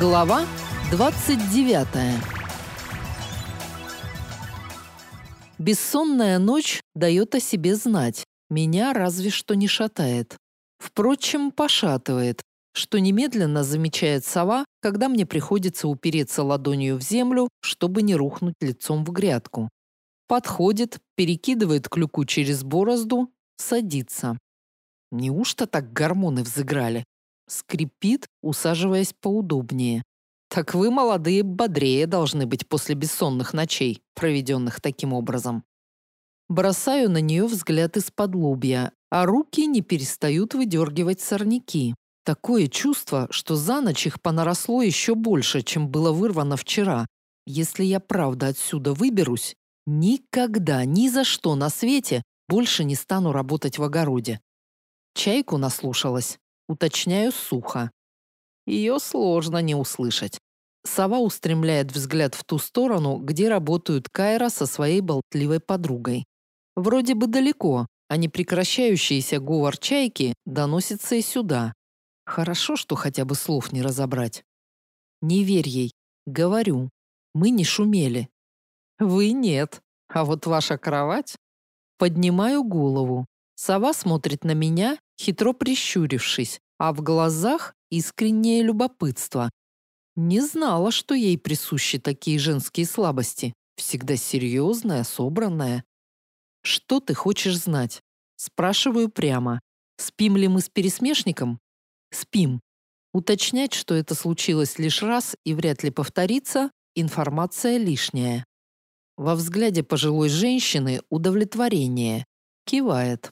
Глава 29. Бессонная ночь дает о себе знать. Меня разве что не шатает. Впрочем, пошатывает, что немедленно замечает сова, когда мне приходится упереться ладонью в землю, чтобы не рухнуть лицом в грядку. Подходит, перекидывает клюку через борозду, садится. Неужто так гормоны взыграли? Скрипит, усаживаясь поудобнее. Так вы, молодые, бодрее должны быть после бессонных ночей, проведенных таким образом. Бросаю на нее взгляд из-под лобья, а руки не перестают выдергивать сорняки. Такое чувство, что за ночь их понаросло еще больше, чем было вырвано вчера. Если я правда отсюда выберусь, никогда, ни за что на свете больше не стану работать в огороде. Чайку наслушалась. Уточняю сухо. Ее сложно не услышать. Сова устремляет взгляд в ту сторону, где работают Кайра со своей болтливой подругой. Вроде бы далеко, а непрекращающийся говор чайки доносится и сюда. Хорошо, что хотя бы слов не разобрать. Не верь ей. Говорю. Мы не шумели. Вы нет. А вот ваша кровать? Поднимаю голову. Сова смотрит на меня, хитро прищурившись, а в глазах искреннее любопытство. Не знала, что ей присущи такие женские слабости. Всегда серьезная, собранная. «Что ты хочешь знать?» Спрашиваю прямо. «Спим ли мы с пересмешником?» «Спим». Уточнять, что это случилось лишь раз и вряд ли повторится, информация лишняя. Во взгляде пожилой женщины удовлетворение. Кивает.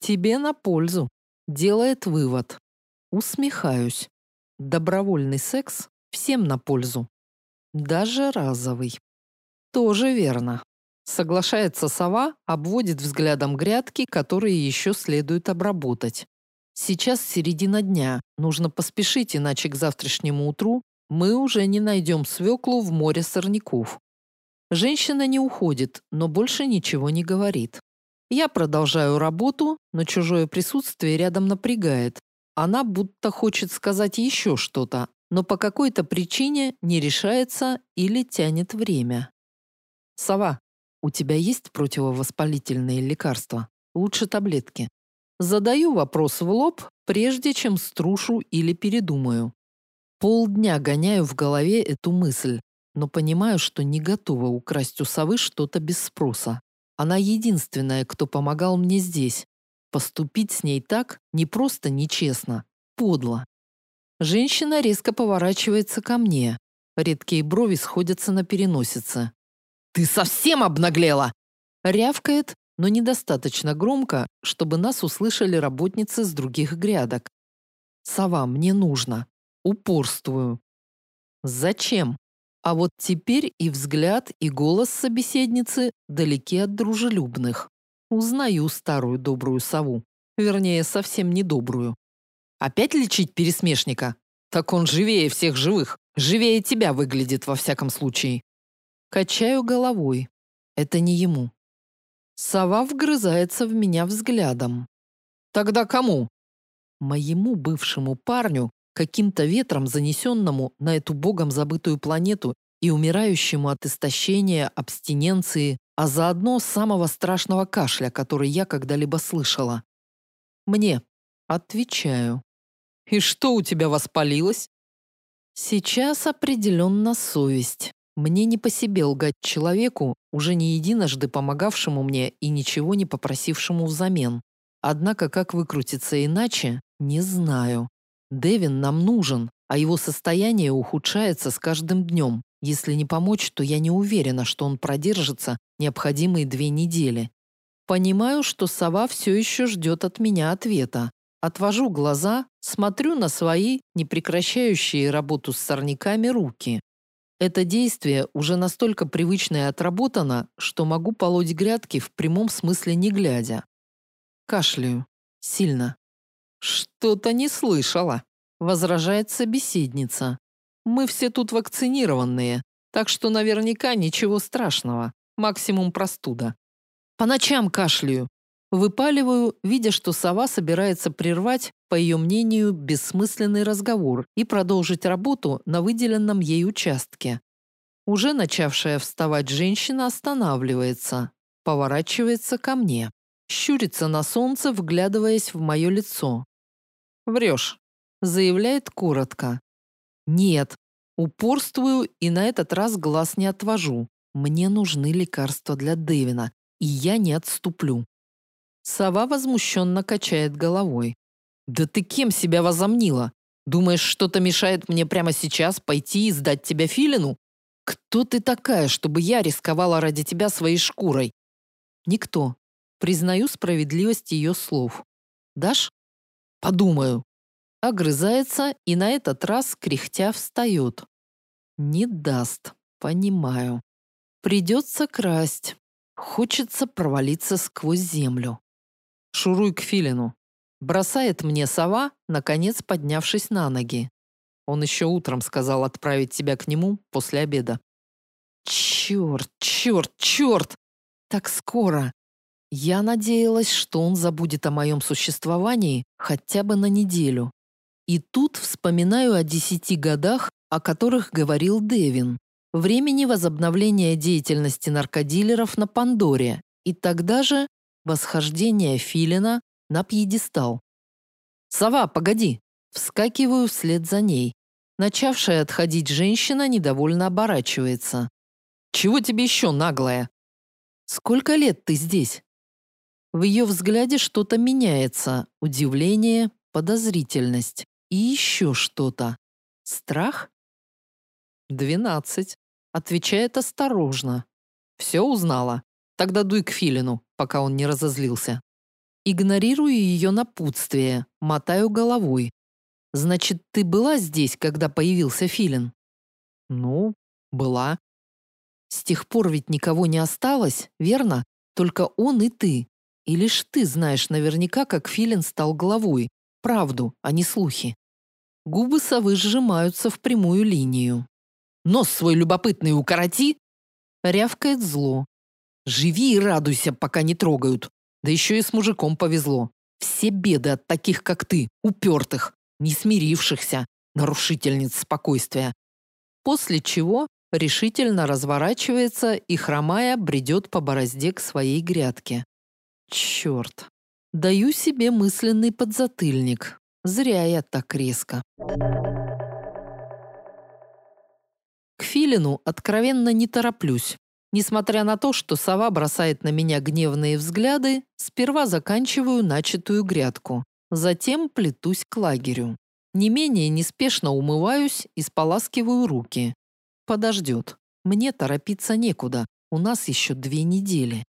Тебе на пользу. Делает вывод. Усмехаюсь. Добровольный секс всем на пользу. Даже разовый. Тоже верно. Соглашается сова, обводит взглядом грядки, которые еще следует обработать. Сейчас середина дня, нужно поспешить, иначе к завтрашнему утру мы уже не найдем свеклу в море сорняков. Женщина не уходит, но больше ничего не говорит. Я продолжаю работу, но чужое присутствие рядом напрягает. Она будто хочет сказать еще что-то, но по какой-то причине не решается или тянет время. «Сова, у тебя есть противовоспалительные лекарства? Лучше таблетки». Задаю вопрос в лоб, прежде чем струшу или передумаю. Полдня гоняю в голове эту мысль, но понимаю, что не готова украсть у совы что-то без спроса. Она единственная, кто помогал мне здесь. Поступить с ней так не просто нечестно, подло. Женщина резко поворачивается ко мне. Редкие брови сходятся на переносице. «Ты совсем обнаглела!» Рявкает, но недостаточно громко, чтобы нас услышали работницы с других грядок. «Сова, мне нужно. Упорствую». «Зачем?» А вот теперь и взгляд, и голос собеседницы далеки от дружелюбных. Узнаю старую добрую сову. Вернее, совсем недобрую. Опять лечить пересмешника? Так он живее всех живых. Живее тебя выглядит во всяком случае. Качаю головой. Это не ему. Сова вгрызается в меня взглядом. Тогда кому? Моему бывшему парню, каким-то ветром занесенному на эту богом забытую планету и умирающему от истощения, абстиненции, а заодно самого страшного кашля, который я когда-либо слышала. Мне. Отвечаю. И что у тебя воспалилось? Сейчас определенно совесть. Мне не по себе лгать человеку, уже не единожды помогавшему мне и ничего не попросившему взамен. Однако как выкрутиться иначе, не знаю. Дэвин нам нужен, а его состояние ухудшается с каждым днем. Если не помочь, то я не уверена, что он продержится необходимые две недели. Понимаю, что сова все еще ждет от меня ответа. Отвожу глаза, смотрю на свои, не прекращающие работу с сорняками, руки. Это действие уже настолько привычно и отработано, что могу полоть грядки в прямом смысле не глядя. Кашляю. Сильно. «Что-то не слышала», — возражает собеседница. «Мы все тут вакцинированные, так что наверняка ничего страшного, максимум простуда. По ночам кашляю. Выпаливаю, видя, что сова собирается прервать, по ее мнению, бессмысленный разговор и продолжить работу на выделенном ей участке. Уже начавшая вставать женщина останавливается, поворачивается ко мне, щурится на солнце, вглядываясь в мое лицо. «Врешь», — заявляет коротко. «Нет, упорствую и на этот раз глаз не отвожу. Мне нужны лекарства для Дэвина, и я не отступлю». Сова возмущенно качает головой. «Да ты кем себя возомнила? Думаешь, что-то мешает мне прямо сейчас пойти и сдать тебя Филину? Кто ты такая, чтобы я рисковала ради тебя своей шкурой?» «Никто. Признаю справедливость ее слов. Дашь?» «Подумаю». Огрызается и на этот раз, кряхтя, встает. «Не даст. Понимаю. Придется красть. Хочется провалиться сквозь землю. Шуруй к филину. Бросает мне сова, наконец поднявшись на ноги. Он еще утром сказал отправить тебя к нему после обеда. Черт, черт, черт! Так скоро. Я надеялась, что он забудет о моем существовании хотя бы на неделю. И тут вспоминаю о десяти годах, о которых говорил Девин. Времени возобновления деятельности наркодилеров на Пандоре. И тогда же Восхождение филина на пьедестал. «Сова, погоди!» Вскакиваю вслед за ней. Начавшая отходить женщина недовольно оборачивается. «Чего тебе еще, наглая?» «Сколько лет ты здесь?» В ее взгляде что-то меняется. Удивление, подозрительность. И еще что-то. Страх? «Двенадцать», — отвечает осторожно. «Все узнала?» Тогда дуй к Филину, пока он не разозлился. Игнорирую ее напутствие, мотаю головой. Значит, ты была здесь, когда появился Филин? Ну, была. С тех пор ведь никого не осталось, верно? Только он и ты. И лишь ты знаешь наверняка, как Филин стал главой. Правду, а не слухи. Губы совы сжимаются в прямую линию. «Нос свой любопытный укороти!» Рявкает зло, Живи и радуйся, пока не трогают. Да еще и с мужиком повезло. Все беды от таких, как ты, упертых, не смирившихся, нарушительниц спокойствия. После чего решительно разворачивается и, хромая, бредет по борозде к своей грядке. Черт. Даю себе мысленный подзатыльник. Зря я так резко. К Филину откровенно не тороплюсь. Несмотря на то, что сова бросает на меня гневные взгляды, сперва заканчиваю начатую грядку. Затем плетусь к лагерю. Не менее неспешно умываюсь и споласкиваю руки. Подождет. Мне торопиться некуда. У нас еще две недели.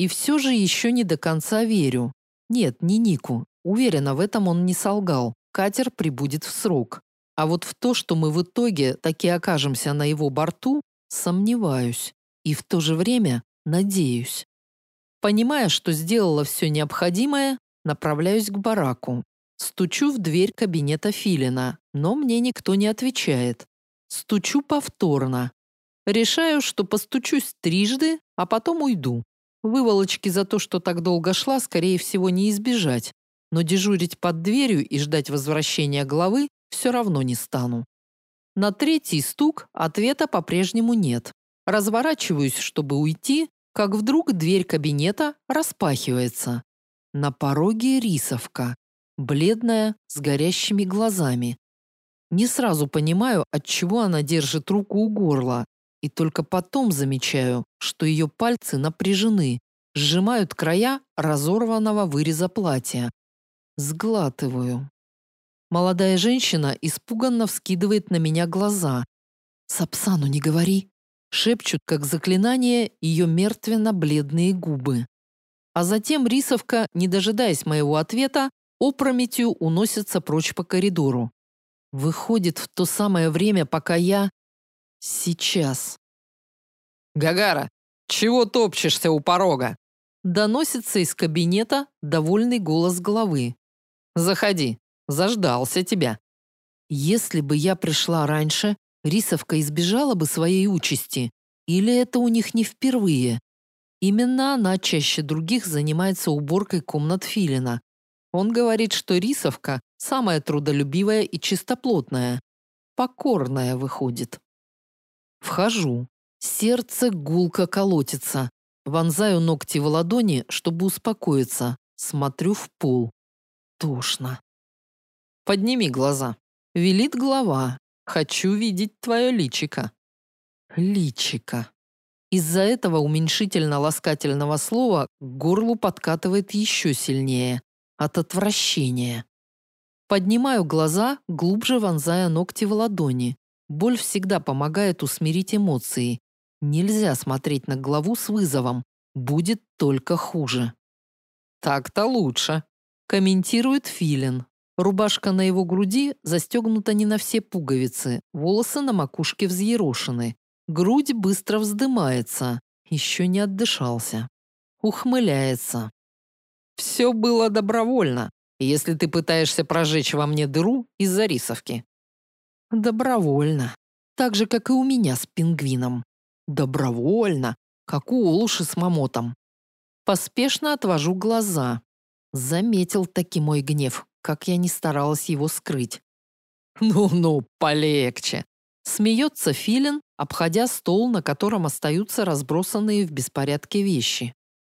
И все же еще не до конца верю. Нет, не Нику. Уверена, в этом он не солгал. Катер прибудет в срок. А вот в то, что мы в итоге таки окажемся на его борту, сомневаюсь и в то же время надеюсь. Понимая, что сделала все необходимое, направляюсь к бараку. Стучу в дверь кабинета Филина, но мне никто не отвечает. Стучу повторно. Решаю, что постучусь трижды, а потом уйду. Выволочки за то, что так долго шла, скорее всего, не избежать. Но дежурить под дверью и ждать возвращения главы все равно не стану. На третий стук ответа по-прежнему нет. Разворачиваюсь, чтобы уйти, как вдруг дверь кабинета распахивается. На пороге рисовка, бледная, с горящими глазами. Не сразу понимаю, от чего она держит руку у горла, и только потом замечаю, что ее пальцы напряжены, сжимают края разорванного выреза платья. Сглатываю. Молодая женщина испуганно вскидывает на меня глаза. «Сапсану не говори», шепчут как заклинание ее мертвенно-бледные губы. А затем рисовка, не дожидаясь моего ответа, опрометью уносится прочь по коридору. Выходит в то самое время, пока я... Сейчас. «Гагара, чего топчешься у порога?» Доносится из кабинета довольный голос главы. «Заходи, заждался тебя». Если бы я пришла раньше, Рисовка избежала бы своей участи? Или это у них не впервые? Именно она чаще других занимается уборкой комнат Филина. Он говорит, что рисовка самая трудолюбивая и чистоплотная. Покорная выходит. Вхожу. Сердце гулко колотится. Вонзаю ногти в ладони, чтобы успокоиться. Смотрю в пол. Тошно. Подними глаза. Велит глава. Хочу видеть твое личико. Личико. Из-за этого уменьшительно-ласкательного слова к горлу подкатывает еще сильнее. От отвращения. Поднимаю глаза, глубже вонзая ногти в ладони. Боль всегда помогает усмирить эмоции. Нельзя смотреть на главу с вызовом. Будет только хуже. «Так-то лучше», – комментирует Филин. Рубашка на его груди застегнута не на все пуговицы, волосы на макушке взъерошены. Грудь быстро вздымается, еще не отдышался. Ухмыляется. «Все было добровольно, если ты пытаешься прожечь во мне дыру из-за рисовки». «Добровольно. Так же, как и у меня с пингвином. Добровольно, как у Олуши с мамотом». Поспешно отвожу глаза. Заметил таки мой гнев, как я не старалась его скрыть. «Ну-ну, полегче!» Смеется Филин, обходя стол, на котором остаются разбросанные в беспорядке вещи.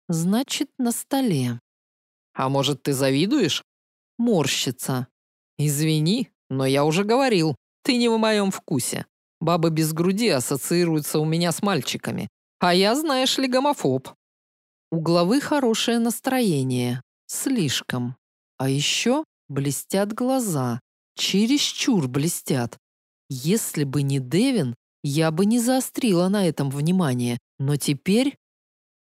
Значит, на столе. А может, ты завидуешь? Морщится. Извини, но я уже говорил, ты не в моем вкусе. Бабы без груди ассоциируются у меня с мальчиками. А я, знаешь ли, гомофоб. У главы хорошее настроение. Слишком. А еще блестят глаза. Чересчур блестят. Если бы не Девин, я бы не заострила на этом внимание, но теперь...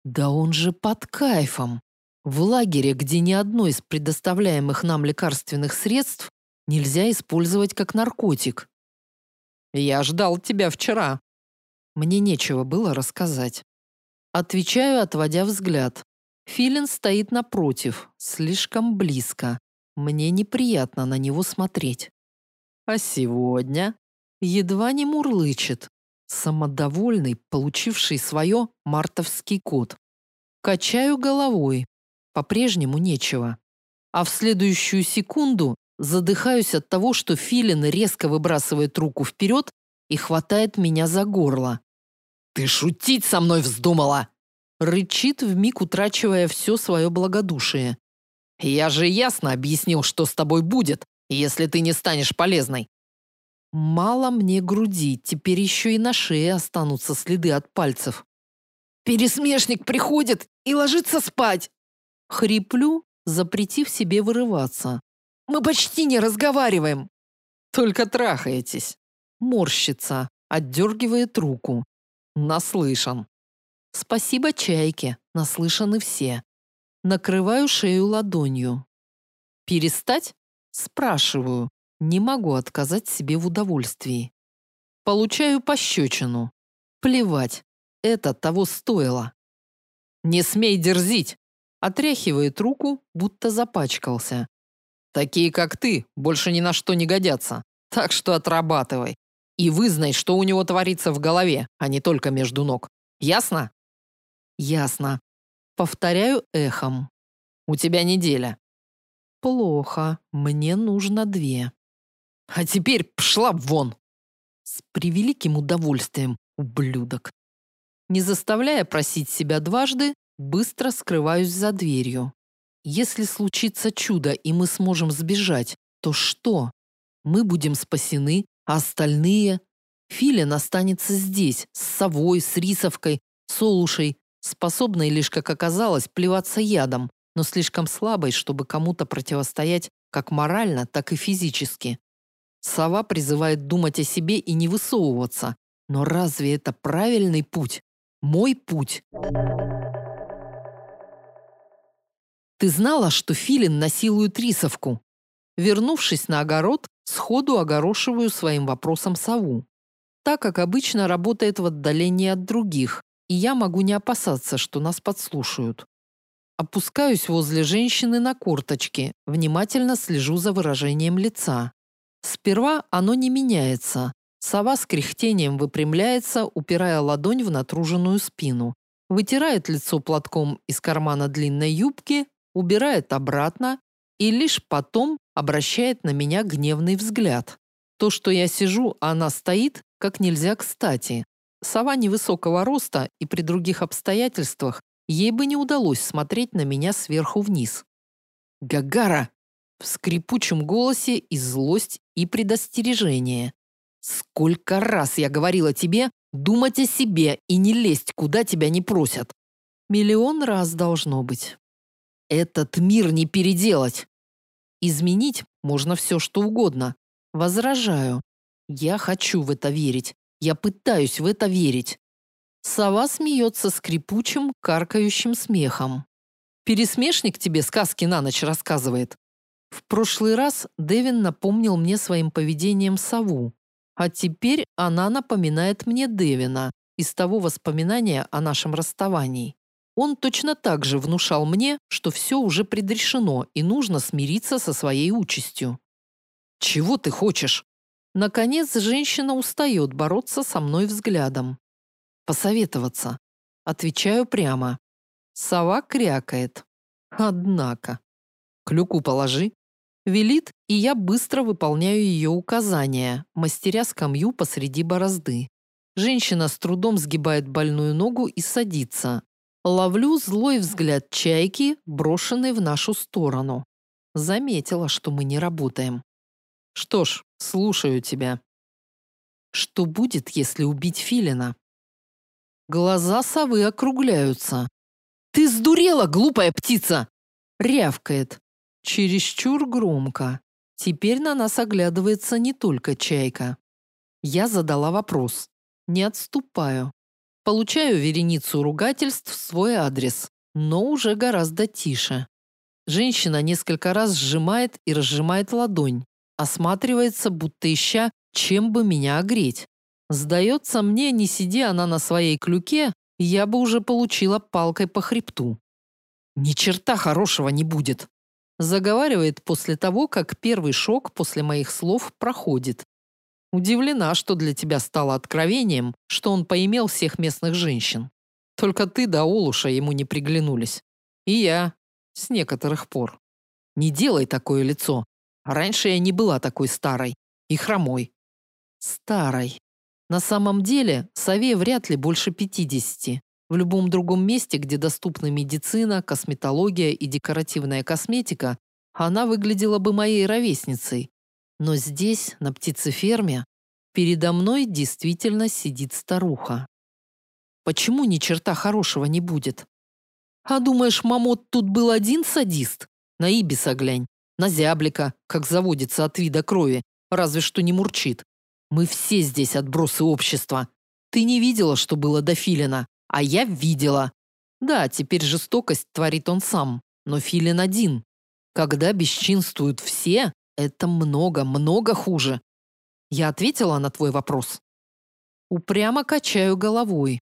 Да он же под кайфом. В лагере, где ни одно из предоставляемых нам лекарственных средств нельзя использовать как наркотик. Я ждал тебя вчера. Мне нечего было рассказать. Отвечаю, отводя взгляд. Филин стоит напротив, слишком близко. Мне неприятно на него смотреть. А сегодня едва не мурлычет, самодовольный, получивший свое мартовский код. Качаю головой, по-прежнему нечего. А в следующую секунду задыхаюсь от того, что Филин резко выбрасывает руку вперед и хватает меня за горло. «Ты шутить со мной вздумала!» Рычит, вмиг утрачивая все свое благодушие. «Я же ясно объяснил, что с тобой будет, если ты не станешь полезной. Мало мне груди, теперь еще и на шее останутся следы от пальцев. «Пересмешник приходит и ложится спать!» Хриплю, запретив себе вырываться. «Мы почти не разговариваем!» «Только трахаетесь!» Морщится, отдергивает руку. Наслышан. Спасибо чайке, наслышаны все. Накрываю шею ладонью. Перестать? Спрашиваю. Не могу отказать себе в удовольствии. Получаю пощечину. Плевать, это того стоило. «Не смей дерзить!» Отряхивает руку, будто запачкался. «Такие, как ты, больше ни на что не годятся. Так что отрабатывай. И вызнай, что у него творится в голове, а не только между ног. Ясно?» «Ясно». Повторяю эхом. «У тебя неделя». «Плохо. Мне нужно две». А теперь пшла вон!» С превеликим удовольствием, ублюдок. Не заставляя просить себя дважды, быстро скрываюсь за дверью. Если случится чудо, и мы сможем сбежать, то что? Мы будем спасены, а остальные? Филин останется здесь, с совой, с рисовкой, с олушей, способной лишь, как оказалось, плеваться ядом, но слишком слабой, чтобы кому-то противостоять как морально, так и физически. Сова призывает думать о себе и не высовываться. Но разве это правильный путь? Мой путь. Ты знала, что филин насилует рисовку? Вернувшись на огород, сходу огорошиваю своим вопросом сову. Так как обычно работает в отдалении от других, и я могу не опасаться, что нас подслушают. Опускаюсь возле женщины на корточки, внимательно слежу за выражением лица. Сперва оно не меняется. Сова с кряхтением выпрямляется, упирая ладонь в натруженную спину. вытирает лицо платком из кармана длинной юбки, убирает обратно и лишь потом обращает на меня гневный взгляд. То, что я сижу, а она стоит, как нельзя кстати. Сова невысокого роста и при других обстоятельствах ей бы не удалось смотреть на меня сверху вниз. «Гагара!» В скрипучем голосе и злость, и предостережение. «Сколько раз я говорила тебе думать о себе и не лезть, куда тебя не просят!» Миллион раз должно быть. Этот мир не переделать. Изменить можно все, что угодно. Возражаю. Я хочу в это верить. Я пытаюсь в это верить. Сова смеется скрипучим, каркающим смехом. Пересмешник тебе сказки на ночь рассказывает. В прошлый раз Дэвин напомнил мне своим поведением сову, а теперь она напоминает мне Дэвина из того воспоминания о нашем расставании. Он точно так же внушал мне, что все уже предрешено и нужно смириться со своей участью. «Чего ты хочешь?» Наконец, женщина устает бороться со мной взглядом. «Посоветоваться». Отвечаю прямо. Сова крякает. Однако. Клюку положи. Велит, и я быстро выполняю ее указания, мастеря скамью посреди борозды. Женщина с трудом сгибает больную ногу и садится. Ловлю злой взгляд чайки, брошенный в нашу сторону. Заметила, что мы не работаем. Что ж, слушаю тебя. Что будет, если убить Филина? Глаза совы округляются. Ты сдурела, глупая птица! Рявкает. Чересчур громко. Теперь на нас оглядывается не только чайка. Я задала вопрос. Не отступаю. Получаю вереницу ругательств в свой адрес, но уже гораздо тише. Женщина несколько раз сжимает и разжимает ладонь, осматривается, будто ища, чем бы меня огреть. Сдается мне, не сиди она на своей клюке, я бы уже получила палкой по хребту. Ни черта хорошего не будет. Заговаривает после того, как первый шок после моих слов проходит. Удивлена, что для тебя стало откровением, что он поимел всех местных женщин. Только ты да Олуша ему не приглянулись. И я. С некоторых пор. Не делай такое лицо. Раньше я не была такой старой и хромой. Старой. На самом деле, сове вряд ли больше 50. В любом другом месте, где доступны медицина, косметология и декоративная косметика, она выглядела бы моей ровесницей. Но здесь, на птицеферме, передо мной действительно сидит старуха. Почему ни черта хорошего не будет? А думаешь, Мамот тут был один садист? На Ибиса глянь на зяблика, как заводится от вида крови, разве что не мурчит. Мы все здесь отбросы общества. Ты не видела, что было до Филина, а я видела. Да, теперь жестокость творит он сам, но Филин один. Когда бесчинствуют все, это много, много хуже. Я ответила на твой вопрос. Упрямо качаю головой.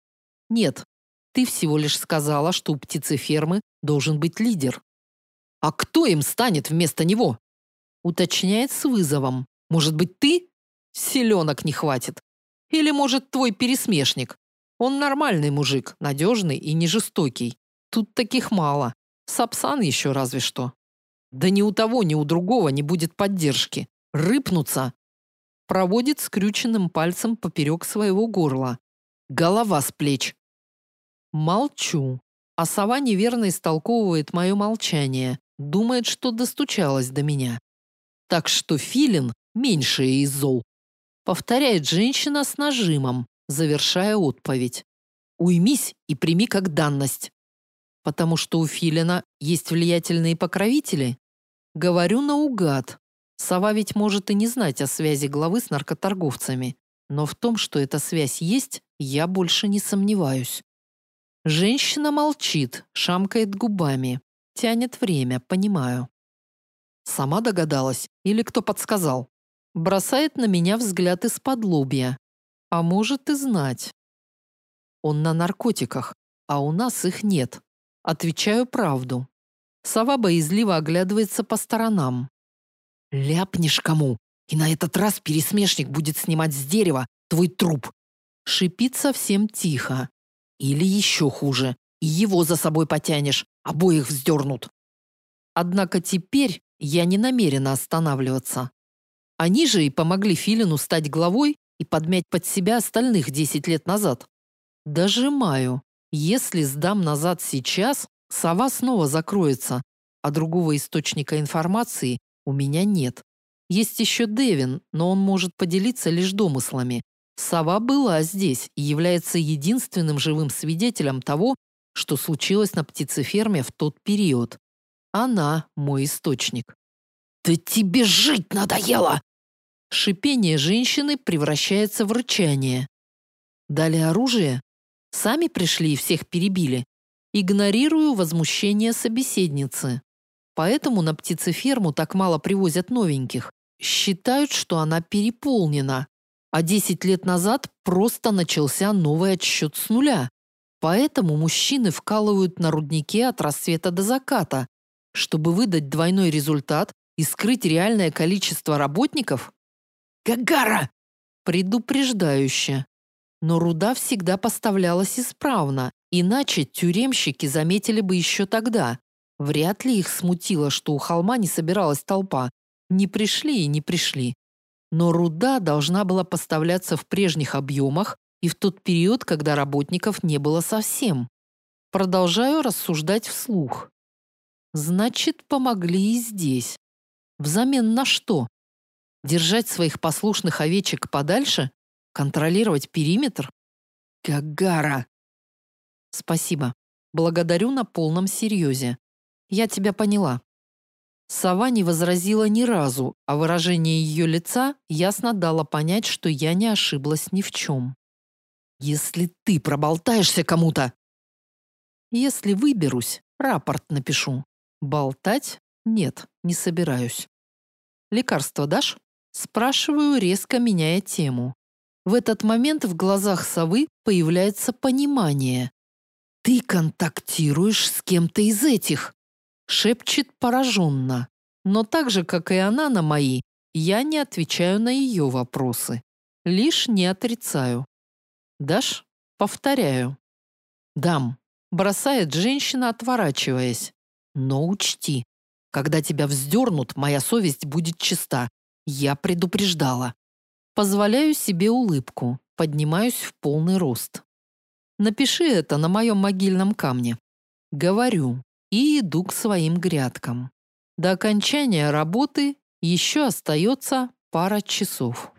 Нет, ты всего лишь сказала, что у птицефермы должен быть лидер. А кто им станет вместо него? Уточняет с вызовом. Может быть, ты? Селенок не хватит. Или, может, твой пересмешник? Он нормальный мужик, надежный и не жестокий. Тут таких мало. Сапсан еще разве что. Да ни у того, ни у другого не будет поддержки. Рыпнуться. Проводит скрюченным пальцем поперек своего горла. Голова с плеч. Молчу. А сова неверно истолковывает мое молчание. Думает, что достучалась до меня. Так что Филин меньшее из зол. Повторяет женщина с нажимом, завершая отповедь. Уймись и прими как данность. Потому что у Филина есть влиятельные покровители? Говорю наугад. Сова ведь может и не знать о связи главы с наркоторговцами. Но в том, что эта связь есть, я больше не сомневаюсь. Женщина молчит, шамкает губами. Тянет время, понимаю. Сама догадалась или кто подсказал? Бросает на меня взгляд из-под лобья. А может и знать. Он на наркотиках, а у нас их нет. Отвечаю правду. Сова боязливо оглядывается по сторонам. «Ляпнешь кому, и на этот раз пересмешник будет снимать с дерева твой труп!» Шипит совсем тихо. Или еще хуже, и его за собой потянешь, обоих вздернут. Однако теперь я не намерена останавливаться. Они же и помогли Филину стать главой и подмять под себя остальных 10 лет назад. Дожимаю. Если сдам назад сейчас, сова снова закроется, а другого источника информации у меня нет. Есть еще Девин, но он может поделиться лишь домыслами. Сова была здесь и является единственным живым свидетелем того, что случилось на птицеферме в тот период. Она мой источник. «Да тебе жить надоело!» Шипение женщины превращается в рычание. Дали оружие? Сами пришли и всех перебили. Игнорирую возмущение собеседницы. Поэтому на птицеферму так мало привозят новеньких. Считают, что она переполнена. А 10 лет назад просто начался новый отсчет с нуля. Поэтому мужчины вкалывают на руднике от рассвета до заката, чтобы выдать двойной результат и скрыть реальное количество работников? Гагара! Предупреждающе. Но руда всегда поставлялась исправно, иначе тюремщики заметили бы еще тогда. Вряд ли их смутило, что у холма не собиралась толпа. Не пришли и не пришли. Но руда должна была поставляться в прежних объемах и в тот период, когда работников не было совсем. Продолжаю рассуждать вслух. Значит, помогли и здесь. Взамен на что? Держать своих послушных овечек подальше? Контролировать периметр? Гагара! Спасибо. Благодарю на полном серьезе. Я тебя поняла. Сова не возразила ни разу, а выражение ее лица ясно дало понять, что я не ошиблась ни в чем. «Если ты проболтаешься кому-то...» «Если выберусь, рапорт напишу. Болтать? Нет, не собираюсь. Лекарство дашь? Спрашиваю, резко меняя тему. В этот момент в глазах совы появляется понимание. «Ты контактируешь с кем-то из этих!» Шепчет пораженно. Но так же, как и она на мои, я не отвечаю на ее вопросы. Лишь не отрицаю. «Дашь?» Повторяю. «Дам», бросает женщина, отворачиваясь. Но учти, когда тебя вздернут, моя совесть будет чиста. Я предупреждала. Позволяю себе улыбку, поднимаюсь в полный рост. Напиши это на моем могильном камне. Говорю и иду к своим грядкам. До окончания работы еще остается пара часов.